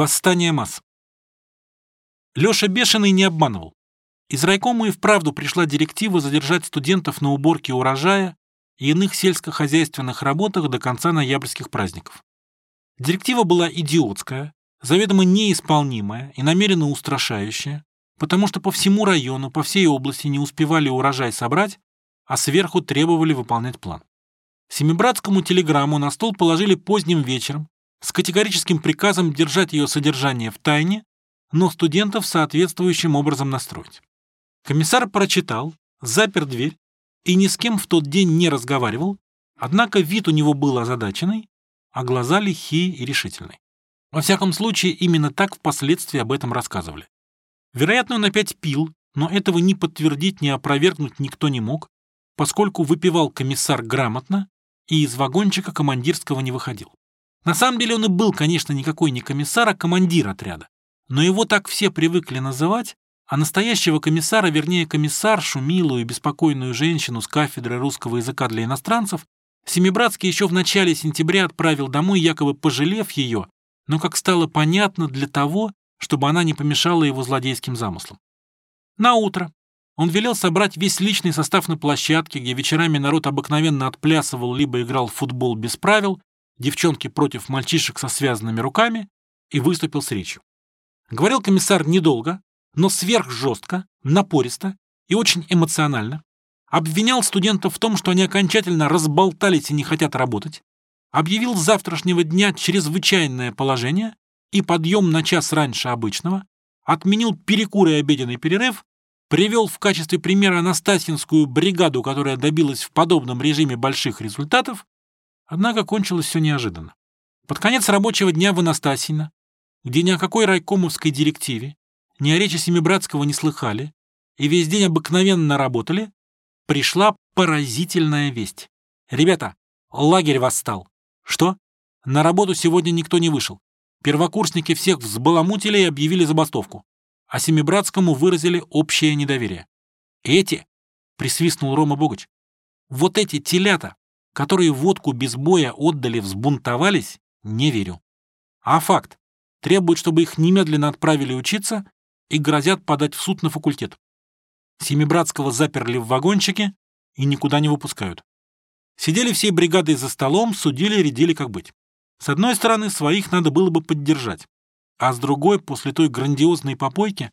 Восстание масс. Лёша Бешеный не обманывал. Из райкома и вправду пришла директива задержать студентов на уборке урожая и иных сельскохозяйственных работах до конца ноябрьских праздников. Директива была идиотская, заведомо неисполнимая и намеренно устрашающая, потому что по всему району, по всей области не успевали урожай собрать, а сверху требовали выполнять план. Семибратскому телеграмму на стол положили поздним вечером с категорическим приказом держать ее содержание в тайне, но студентов соответствующим образом настроить. Комиссар прочитал, запер дверь и ни с кем в тот день не разговаривал, однако вид у него был озадаченный, а глаза лихие и решительные. Во всяком случае, именно так впоследствии об этом рассказывали. Вероятно, он опять пил, но этого ни подтвердить, ни опровергнуть никто не мог, поскольку выпивал комиссар грамотно и из вагончика командирского не выходил. На самом деле он и был, конечно, никакой не комиссар, а командир отряда. Но его так все привыкли называть, а настоящего комиссара, вернее комиссаршу, милую и беспокойную женщину с кафедры русского языка для иностранцев, Семибратский еще в начале сентября отправил домой, якобы пожалев ее, но, как стало понятно, для того, чтобы она не помешала его злодейским замыслам. На утро он велел собрать весь личный состав на площадке, где вечерами народ обыкновенно отплясывал либо играл в футбол без правил, девчонки против мальчишек со связанными руками, и выступил с речью. Говорил комиссар недолго, но сверхжестко, напористо и очень эмоционально. Обвинял студентов в том, что они окончательно разболтались и не хотят работать. Объявил с завтрашнего дня чрезвычайное положение и подъем на час раньше обычного. Отменил перекур и обеденный перерыв. Привел в качестве примера Анастасинскую бригаду, которая добилась в подобном режиме больших результатов Однако кончилось все неожиданно. Под конец рабочего дня в Анастасино, где ни о какой райкомовской директиве, ни о речи Семибратского не слыхали, и весь день обыкновенно работали, пришла поразительная весть. «Ребята, лагерь восстал». «Что? На работу сегодня никто не вышел. Первокурсники всех взбаламутили и объявили забастовку, а Семибратскому выразили общее недоверие. «Эти?» — присвистнул Рома Богач. «Вот эти телята которые водку без боя отдали, взбунтовались, не верю. А факт. Требуют, чтобы их немедленно отправили учиться и грозят подать в суд на факультет. Семибратского заперли в вагончике и никуда не выпускают. Сидели всей бригадой за столом, судили, рядили, как быть. С одной стороны, своих надо было бы поддержать, а с другой, после той грандиозной попойки,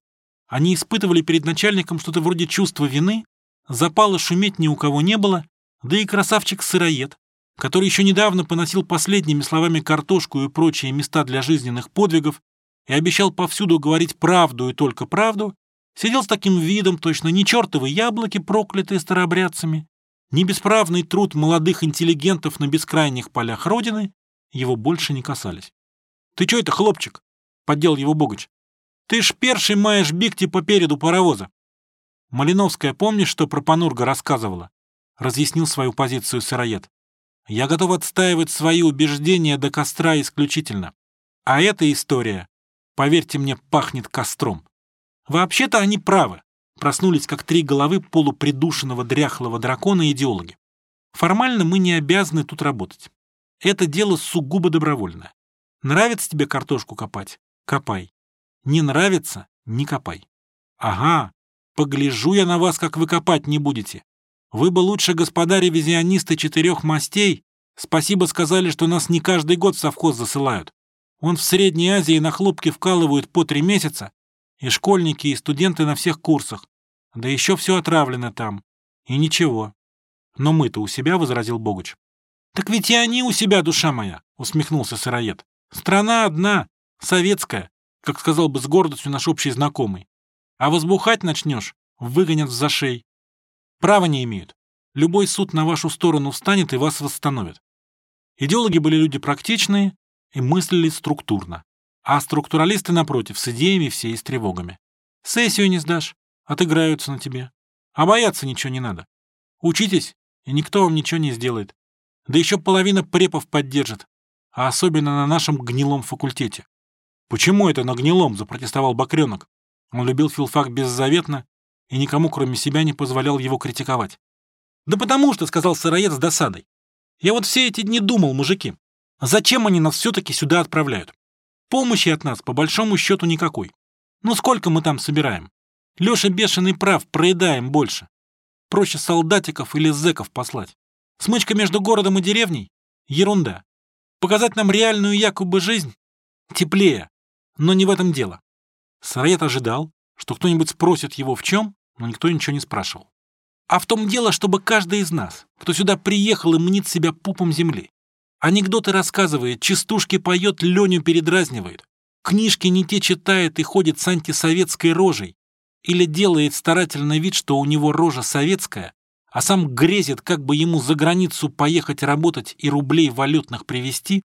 они испытывали перед начальником что-то вроде чувства вины, запала шуметь ни у кого не было, да и красавчик-сыроед, который еще недавно поносил последними словами картошку и прочие места для жизненных подвигов и обещал повсюду говорить правду и только правду, сидел с таким видом, точно не чертовы яблоки, проклятые старообрядцами, ни бесправный труд молодых интеллигентов на бескрайних полях Родины его больше не касались. «Ты что это, хлопчик?» — поддел его Богач. «Ты ж перший маешь бигти попереду паровоза». Малиновская, помнишь, что про Панурга рассказывала? Разъяснил свою позицию сыроед. «Я готов отстаивать свои убеждения до костра исключительно. А эта история, поверьте мне, пахнет костром. Вообще-то они правы. Проснулись как три головы полупридушенного дряхлого дракона идеологи. Формально мы не обязаны тут работать. Это дело сугубо добровольное. Нравится тебе картошку копать? Копай. Не нравится? Не копай. Ага, погляжу я на вас, как вы копать не будете. Вы бы лучше, господа ревизионисты четырех мастей, спасибо сказали, что нас не каждый год в совхоз засылают. Он в Средней Азии на хлопке вкалывают по три месяца, и школьники, и студенты на всех курсах. Да еще все отравлено там. И ничего. Но мы-то у себя, — возразил Богуч. Так ведь и они у себя, душа моя, — усмехнулся сыроед. Страна одна, советская, как сказал бы с гордостью наш общий знакомый. А возбухать начнешь, выгонят в зашей. Права не имеют. Любой суд на вашу сторону встанет и вас восстановит. Идеологи были люди практичные и мыслили структурно. А структуралисты, напротив, с идеями все и с тревогами. Сессию не сдашь, отыграются на тебе. А бояться ничего не надо. Учитесь, и никто вам ничего не сделает. Да еще половина препов поддержит, а особенно на нашем гнилом факультете. «Почему это на гнилом?» — запротестовал Бакренок. Он любил филфак беззаветно и никому, кроме себя, не позволял его критиковать. «Да потому что», — сказал сыроед с досадой. «Я вот все эти дни думал, мужики, зачем они нас все-таки сюда отправляют? Помощи от нас, по большому счету, никакой. Ну сколько мы там собираем? Леша бешеный прав, проедаем больше. Проще солдатиков или зэков послать. Смычка между городом и деревней? Ерунда. Показать нам реальную якобы жизнь? Теплее. Но не в этом дело. Сыроед ожидал, что кто-нибудь спросит его в чем, но никто ничего не спрашивал. А в том дело, чтобы каждый из нас, кто сюда приехал и мнит себя пупом земли, анекдоты рассказывает, частушки поет, Леню передразнивает, книжки не те читает и ходит с антисоветской рожей, или делает старательно вид, что у него рожа советская, а сам грезит, как бы ему за границу поехать работать и рублей валютных привезти,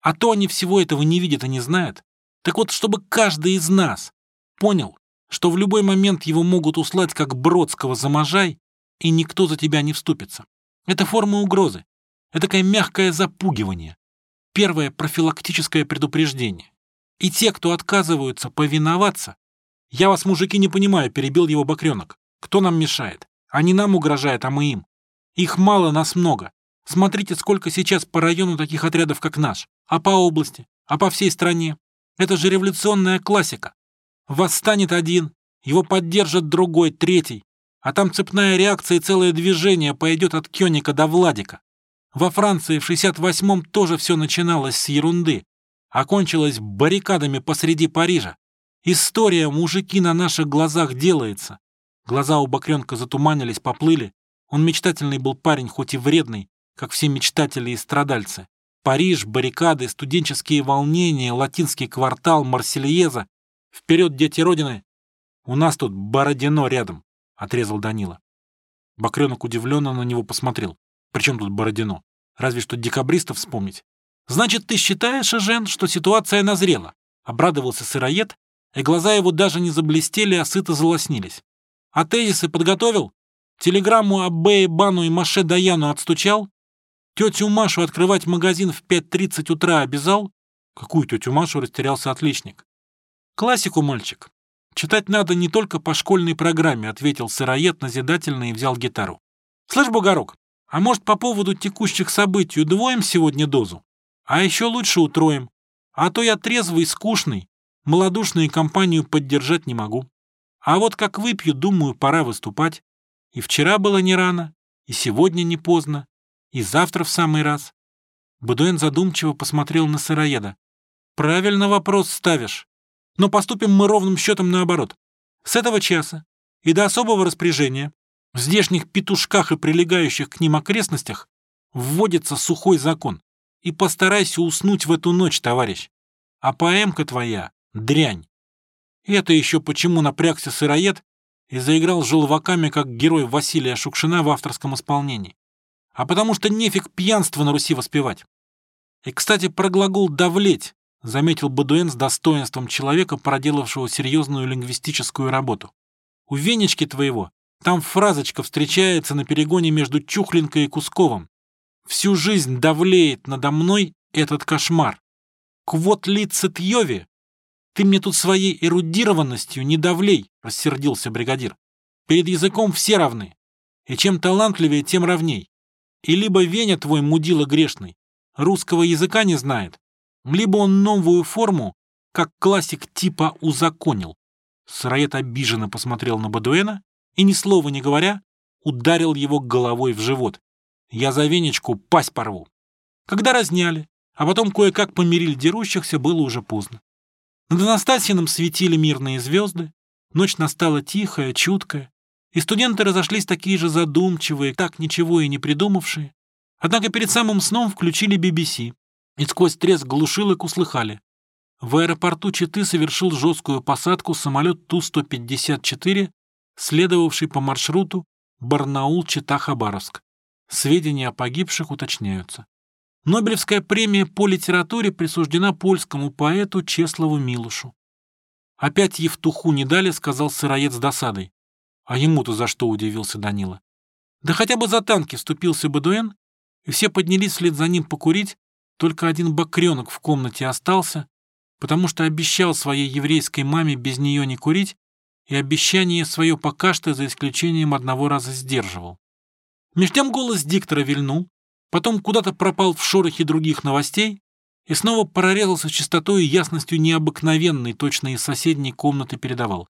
а то они всего этого не видят и не знают. Так вот, чтобы каждый из нас понял, что в любой момент его могут услать как Бродского за Можай, и никто за тебя не вступится. Это форма угрозы. Это такое мягкое запугивание. Первое профилактическое предупреждение. И те, кто отказываются повиноваться, «Я вас, мужики, не понимаю», — перебил его Бакренок. «Кто нам мешает? Они нам угрожают, а мы им. Их мало, нас много. Смотрите, сколько сейчас по району таких отрядов, как наш. А по области? А по всей стране? Это же революционная классика. Восстанет один, его поддержит другой, третий. А там цепная реакция и целое движение пойдет от Кёника до Владика. Во Франции в 68-м тоже все начиналось с ерунды. Окончилось баррикадами посреди Парижа. История, мужики, на наших глазах делается. Глаза у Бакренка затуманились, поплыли. Он мечтательный был парень, хоть и вредный, как все мечтатели и страдальцы. Париж, баррикады, студенческие волнения, латинский квартал, Марсельеза. Вперед, дети Родины! У нас тут Бородино рядом, — отрезал Данила. Бакренок удивленно на него посмотрел. Причем тут Бородино? Разве что декабристов вспомнить. Значит, ты считаешь, Жен, что ситуация назрела? Обрадовался сыроед и глаза его даже не заблестели, а сыто залоснились. А тезисы подготовил? Телеграмму об Бэе Бану и Маше Даяну отстучал? Тетю Машу открывать магазин в 5.30 утра обязал? Какую тетю Машу растерялся отличник? Классику, мальчик. Читать надо не только по школьной программе, ответил сыроед назидательно и взял гитару. Слышь, Бугорок, а может по поводу текущих событий удвоим сегодня дозу? А еще лучше утроим. А то я трезвый, скучный, Молодушную компанию поддержать не могу. А вот как выпью, думаю, пора выступать. И вчера было не рано, и сегодня не поздно, и завтра в самый раз. Бадуэн задумчиво посмотрел на сыроеда. «Правильно вопрос ставишь. Но поступим мы ровным счетом наоборот. С этого часа и до особого распоряжения в здешних петушках и прилегающих к ним окрестностях вводится сухой закон. И постарайся уснуть в эту ночь, товарищ. А поэмка твоя Дрянь. Это еще почему напрягся сыроед и заиграл желваками, как герой Василия Шукшина в авторском исполнении. А потому что нефиг пьянство на Руси воспевать. И, кстати, про глагол «давлеть» заметил Бадуэн с достоинством человека, проделавшего серьезную лингвистическую работу. У Венечки твоего там фразочка встречается на перегоне между Чухлинкой и Кусковым. Всю жизнь давлеет надо мной этот кошмар. Квот лицет Йови «Ты мне тут своей эрудированностью не давлей», — рассердился бригадир. «Перед языком все равны. И чем талантливее, тем равней. И либо Веня твой мудила грешный, русского языка не знает, либо он новую форму, как классик типа узаконил». Сыроед обиженно посмотрел на Бадуэна и, ни слова не говоря, ударил его головой в живот. «Я за Венечку пасть порву». Когда разняли, а потом кое-как помирили дерущихся, было уже поздно. Над Анастасином светили мирные звезды, ночь настала тихая, чуткая, и студенты разошлись такие же задумчивые, так ничего и не придумавшие. Однако перед самым сном включили BBC, и сквозь треск глушилок услыхали. В аэропорту Читы совершил жесткую посадку самолет Ту-154, следовавший по маршруту Барнаул-Чита-Хабаровск. Сведения о погибших уточняются. Нобелевская премия по литературе присуждена польскому поэту Чеславу Милушу. «Опять Евтуху не дали», — сказал сыроед с досадой. «А ему-то за что?» — удивился Данила. «Да хотя бы за танки вступился Бадуэн, и все поднялись вслед за ним покурить, только один бакренок в комнате остался, потому что обещал своей еврейской маме без нее не курить, и обещание свое пока что за исключением одного раза сдерживал. Меж тем голос диктора вильнул, потом куда-то пропал в шорохе других новостей, и снова прорезался частотой и ясностью необыкновенной, точно из соседней комнаты передавал.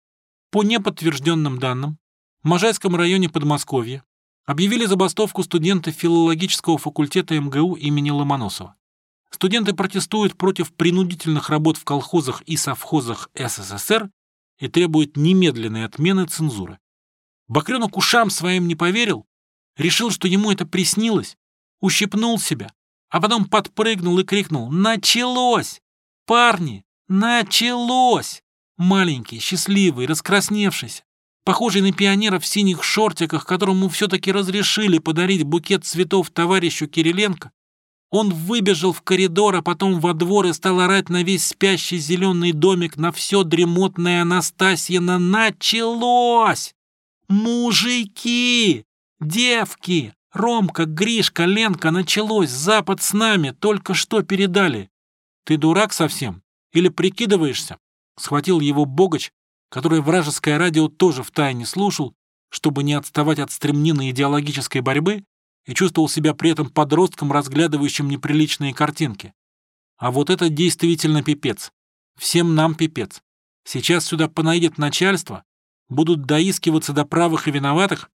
По неподтвержденным данным, в Можайском районе Подмосковья объявили забастовку студенты филологического факультета МГУ имени Ломоносова. Студенты протестуют против принудительных работ в колхозах и совхозах СССР и требуют немедленной отмены цензуры. Бакренок ушам своим не поверил, решил, что ему это приснилось, ущипнул себя, а потом подпрыгнул и крикнул «Началось! Парни, началось!» Маленький, счастливый, раскрасневшийся, похожий на пионера в синих шортиках, которому все-таки разрешили подарить букет цветов товарищу Кириленко, он выбежал в коридор, а потом во двор и стал орать на весь спящий зеленый домик, на все дремотное Анастасьина. Началось! Мужики! Девки! Ромка, Гришка, Ленка, началось! Запад с нами! Только что передали! Ты дурак совсем? Или прикидываешься? Схватил его Богач, который вражеское радио тоже втайне слушал, чтобы не отставать от стремнины идеологической борьбы, и чувствовал себя при этом подростком, разглядывающим неприличные картинки. А вот это действительно пипец. Всем нам пипец. Сейчас сюда понаедет начальство, будут доискиваться до правых и виноватых,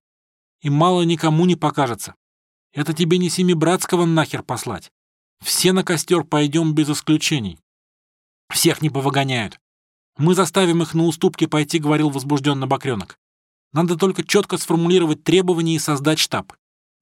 и мало никому не покажется. Это тебе не Семибратского нахер послать. Все на костер пойдем без исключений. Всех не повыгоняют. Мы заставим их на уступки пойти, говорил возбужденно Бакренок. Надо только четко сформулировать требования и создать штаб.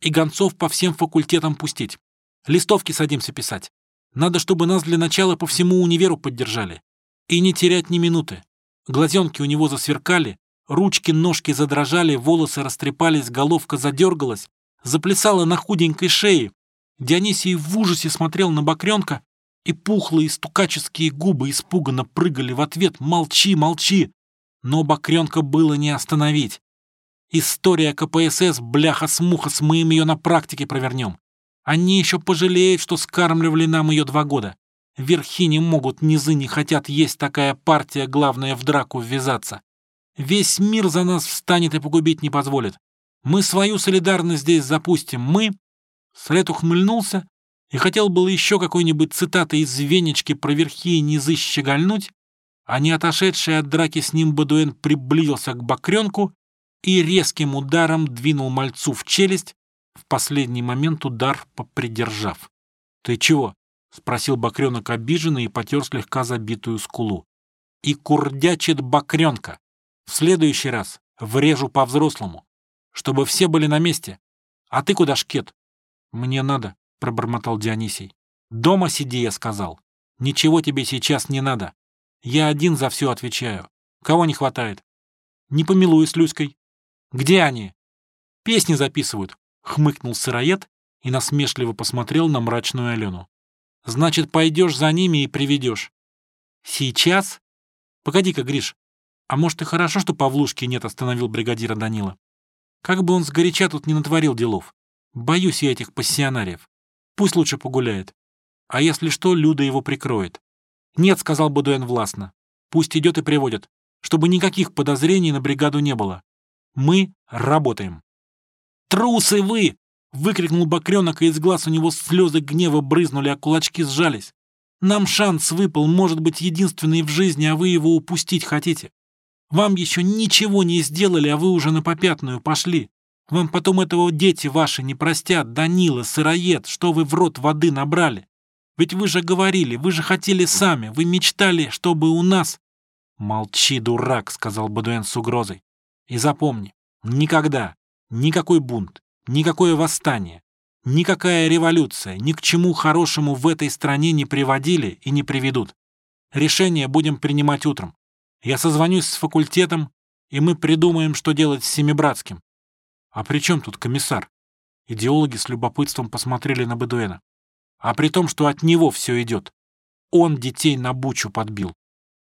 И гонцов по всем факультетам пустить. Листовки садимся писать. Надо, чтобы нас для начала по всему универу поддержали. И не терять ни минуты. Глазенки у него засверкали, ручки, ножки задрожали, волосы растрепались, головка задергалась, заплясала на худенькой шее. Дионисий в ужасе смотрел на Бакренка, и пухлые стукаческие губы испуганно прыгали в ответ «Молчи, молчи!» Но Бакренка было не остановить. История КПСС, бляха-смуха, с мы им ее на практике провернем. Они еще пожалеют, что скармливали нам ее два года. Верхи не могут, низы не хотят, есть такая партия, главное в драку ввязаться. Весь мир за нас встанет и погубить не позволит. Мы свою солидарность здесь запустим. Мы...» След ухмыльнулся и хотел было еще какой-нибудь цитаты из Венечки про верхи и низы щегольнуть, а не отошедший от драки с ним Бадуэн приблизился к бакренку и резким ударом двинул мальцу в челюсть, в последний момент удар попридержав. «Ты чего?» — спросил бакренок обиженно и потер слегка забитую скулу. «И курдячит бакренка. В следующий раз врежу по-взрослому, чтобы все были на месте. А ты куда, шкет?» «Мне надо», — пробормотал Дионисий. «Дома сиди», — я сказал. «Ничего тебе сейчас не надо. Я один за все отвечаю. Кого не хватает?» «Не помилуй с Люськой». «Где они?» «Песни записывают», — хмыкнул сыроед и насмешливо посмотрел на мрачную Алену. «Значит, пойдешь за ними и приведешь». «Сейчас?» «Погоди-ка, Гриш. А может, и хорошо, что Павлушки нет», — остановил бригадира Данила. «Как бы он сгоряча тут не натворил делов. Боюсь я этих пассионариев. Пусть лучше погуляет. А если что, Люда его прикроет. Нет, сказал Бодуэн властно. Пусть идет и приводит, чтобы никаких подозрений на бригаду не было. Мы работаем. «Трусы вы!» — выкрикнул Бакренок, и из глаз у него слезы гнева брызнули, а кулачки сжались. «Нам шанс выпал, может быть, единственный в жизни, а вы его упустить хотите. Вам еще ничего не сделали, а вы уже на попятную пошли. Вам потом этого дети ваши не простят, Данила, сыроед, что вы в рот воды набрали. Ведь вы же говорили, вы же хотели сами, вы мечтали, чтобы у нас...» «Молчи, дурак», — сказал Бадуэн с угрозой. «И запомни, никогда, никакой бунт, никакое восстание, никакая революция ни к чему хорошему в этой стране не приводили и не приведут. Решение будем принимать утром. Я созвонюсь с факультетом, и мы придумаем, что делать с Семибратским. А при чем тут комиссар? Идеологи с любопытством посмотрели на Бедуэна. А при том, что от него все идет. Он детей на бучу подбил.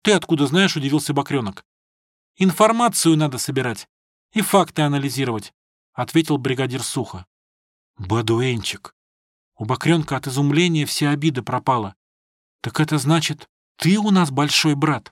Ты откуда знаешь, удивился Бакренок. Информацию надо собирать и факты анализировать, ответил бригадир сухо. Бадуэнчик. У Бакренка от изумления вся обида пропала. Так это значит, ты у нас большой брат.